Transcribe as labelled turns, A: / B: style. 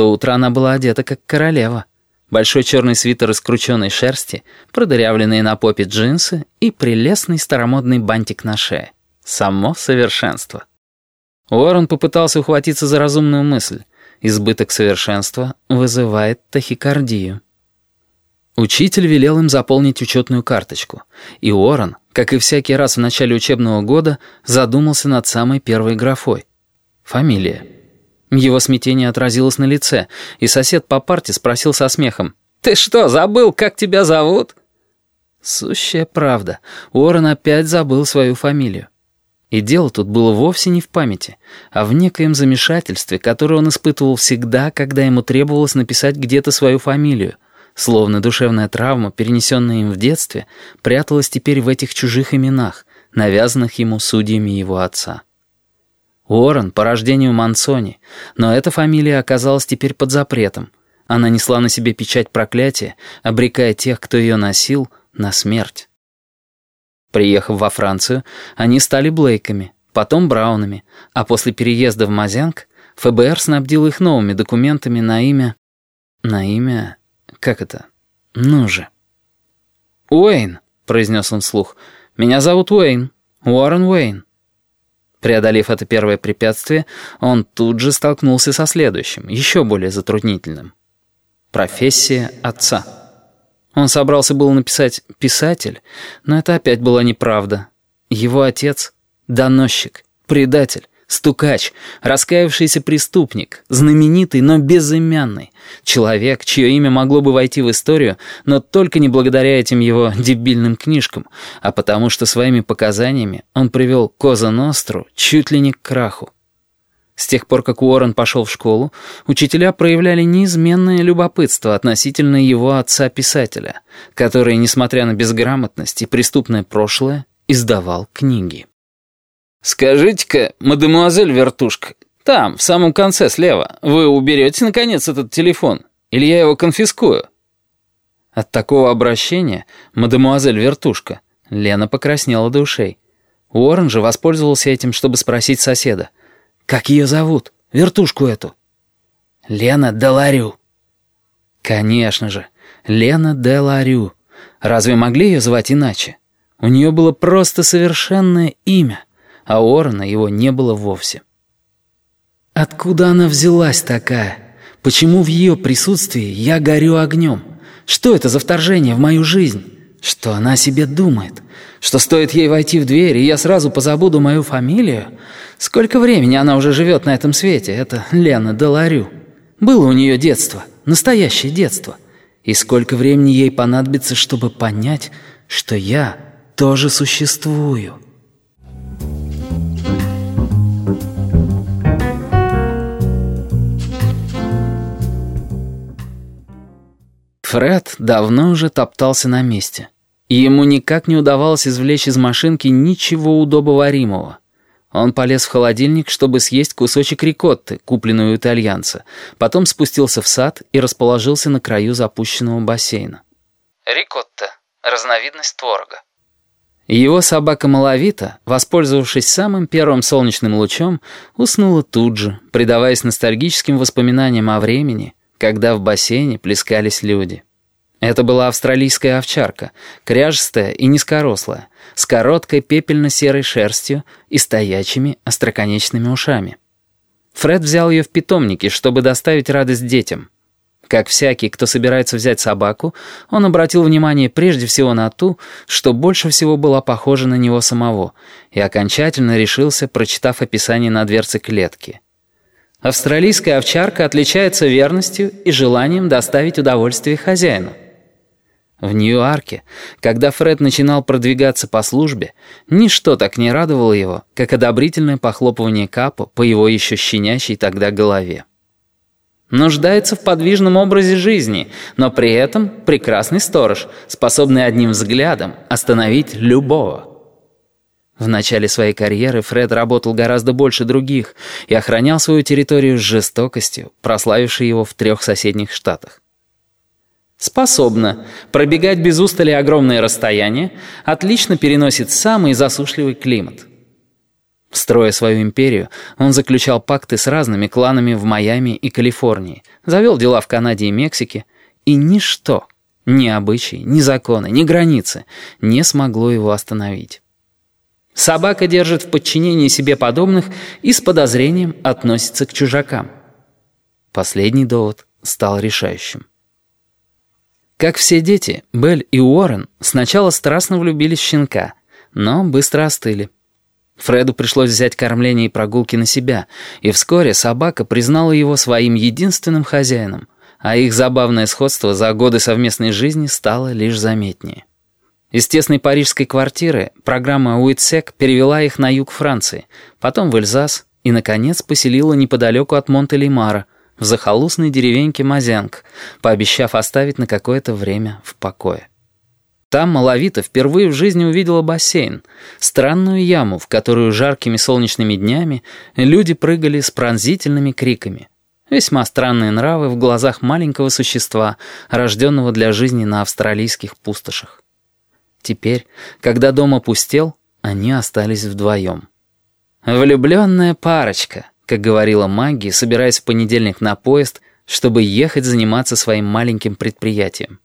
A: то утро она была одета как королева. Большой черный свитер из крученой шерсти, продырявленные на попе джинсы и прелестный старомодный бантик на шее. Само совершенство. Уоррен попытался ухватиться за разумную мысль. Избыток совершенства вызывает тахикардию. Учитель велел им заполнить учетную карточку, и Уоррен, как и всякий раз в начале учебного года, задумался над самой первой графой. Фамилия. Его смятение отразилось на лице, и сосед по парте спросил со смехом. «Ты что, забыл, как тебя зовут?» Сущая правда. Уоррен опять забыл свою фамилию. И дело тут было вовсе не в памяти, а в некоем замешательстве, которое он испытывал всегда, когда ему требовалось написать где-то свою фамилию. Словно душевная травма, перенесенная им в детстве, пряталась теперь в этих чужих именах, навязанных ему судьями его отца. Уоррен по рождению Мансони, но эта фамилия оказалась теперь под запретом. Она несла на себе печать проклятия, обрекая тех, кто ее носил, на смерть. Приехав во Францию, они стали Блейками, потом Браунами, а после переезда в Мазянг ФБР снабдил их новыми документами на имя... На имя... Как это? Ну же. «Уэйн», — произнес он вслух, — «меня зовут Уэйн, Уоррен Уэйн». Преодолев это первое препятствие, он тут же столкнулся со следующим, еще более затруднительным. Профессия отца. Он собрался было написать «писатель», но это опять была неправда. Его отец — доносчик, предатель, Стукач, раскаявшийся преступник, знаменитый, но безымянный. Человек, чье имя могло бы войти в историю, но только не благодаря этим его дебильным книжкам, а потому что своими показаниями он привел Коза Ностру чуть ли не к краху. С тех пор, как Уоррен пошел в школу, учителя проявляли неизменное любопытство относительно его отца-писателя, который, несмотря на безграмотность и преступное прошлое, издавал книги. «Скажите-ка, мадемуазель Вертушка, там, в самом конце слева, вы уберете, наконец, этот телефон? Или я его конфискую?» От такого обращения, мадемуазель Вертушка, Лена покраснела до ушей. Уоррен же воспользовался этим, чтобы спросить соседа. «Как ее зовут? Вертушку эту?» «Лена Деларю». «Конечно же, Лена Деларю. Разве могли ее звать иначе? У нее было просто совершенное имя» а у Орена его не было вовсе. «Откуда она взялась такая? Почему в ее присутствии я горю огнем? Что это за вторжение в мою жизнь? Что она о себе думает? Что стоит ей войти в дверь, и я сразу позабуду мою фамилию? Сколько времени она уже живет на этом свете, это Лена Деларю? Было у нее детство, настоящее детство. И сколько времени ей понадобится, чтобы понять, что я тоже существую?» Фред давно уже топтался на месте. И ему никак не удавалось извлечь из машинки ничего удобоваримого. Он полез в холодильник, чтобы съесть кусочек рикотты, купленную у итальянца. Потом спустился в сад и расположился на краю запущенного бассейна. Рикотта — разновидность творога. Его собака Малавита, воспользовавшись самым первым солнечным лучом, уснула тут же, предаваясь ностальгическим воспоминаниям о времени, когда в бассейне плескались люди. Это была австралийская овчарка, кряжестая и низкорослая, с короткой пепельно-серой шерстью и стоячими остроконечными ушами. Фред взял ее в питомнике, чтобы доставить радость детям. Как всякий, кто собирается взять собаку, он обратил внимание прежде всего на ту, что больше всего была похожа на него самого, и окончательно решился, прочитав описание на дверце клетки — Австралийская овчарка отличается верностью и желанием доставить удовольствие хозяину. В Нью-Арке, когда Фред начинал продвигаться по службе, ничто так не радовало его, как одобрительное похлопывание Капа по его еще щенящей тогда голове. Нуждается в подвижном образе жизни, но при этом прекрасный сторож, способный одним взглядом остановить любого. В начале своей карьеры Фред работал гораздо больше других и охранял свою территорию с жестокостью, прославившей его в трех соседних штатах. Способна пробегать без устали огромные расстояния, отлично переносит самый засушливый климат. Строя свою империю, он заключал пакты с разными кланами в Майами и Калифорнии, завел дела в Канаде и Мексике, и ничто, ни обычаи, ни законы, ни границы не смогло его остановить. Собака держит в подчинении себе подобных и с подозрением относится к чужакам. Последний довод стал решающим. Как все дети, Белль и Уоррен сначала страстно влюбились в щенка, но быстро остыли. Фреду пришлось взять кормление и прогулки на себя, и вскоре собака признала его своим единственным хозяином, а их забавное сходство за годы совместной жизни стало лишь заметнее. Из тесной парижской квартиры программа «Уитсек» перевела их на юг Франции, потом в Эльзас и, наконец, поселила неподалеку от Монте-Лимара, в захолустной деревеньке Мазянг, пообещав оставить на какое-то время в покое. Там Малавита впервые в жизни увидела бассейн, странную яму, в которую жаркими солнечными днями люди прыгали с пронзительными криками. Весьма странные нравы в глазах маленького существа, рожденного для жизни на австралийских пустошах. Теперь, когда дом опустел, они остались вдвоем. «Влюбленная парочка», как говорила Магги, собираясь в понедельник на поезд, чтобы ехать заниматься своим маленьким предприятием.